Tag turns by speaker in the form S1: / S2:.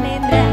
S1: manendra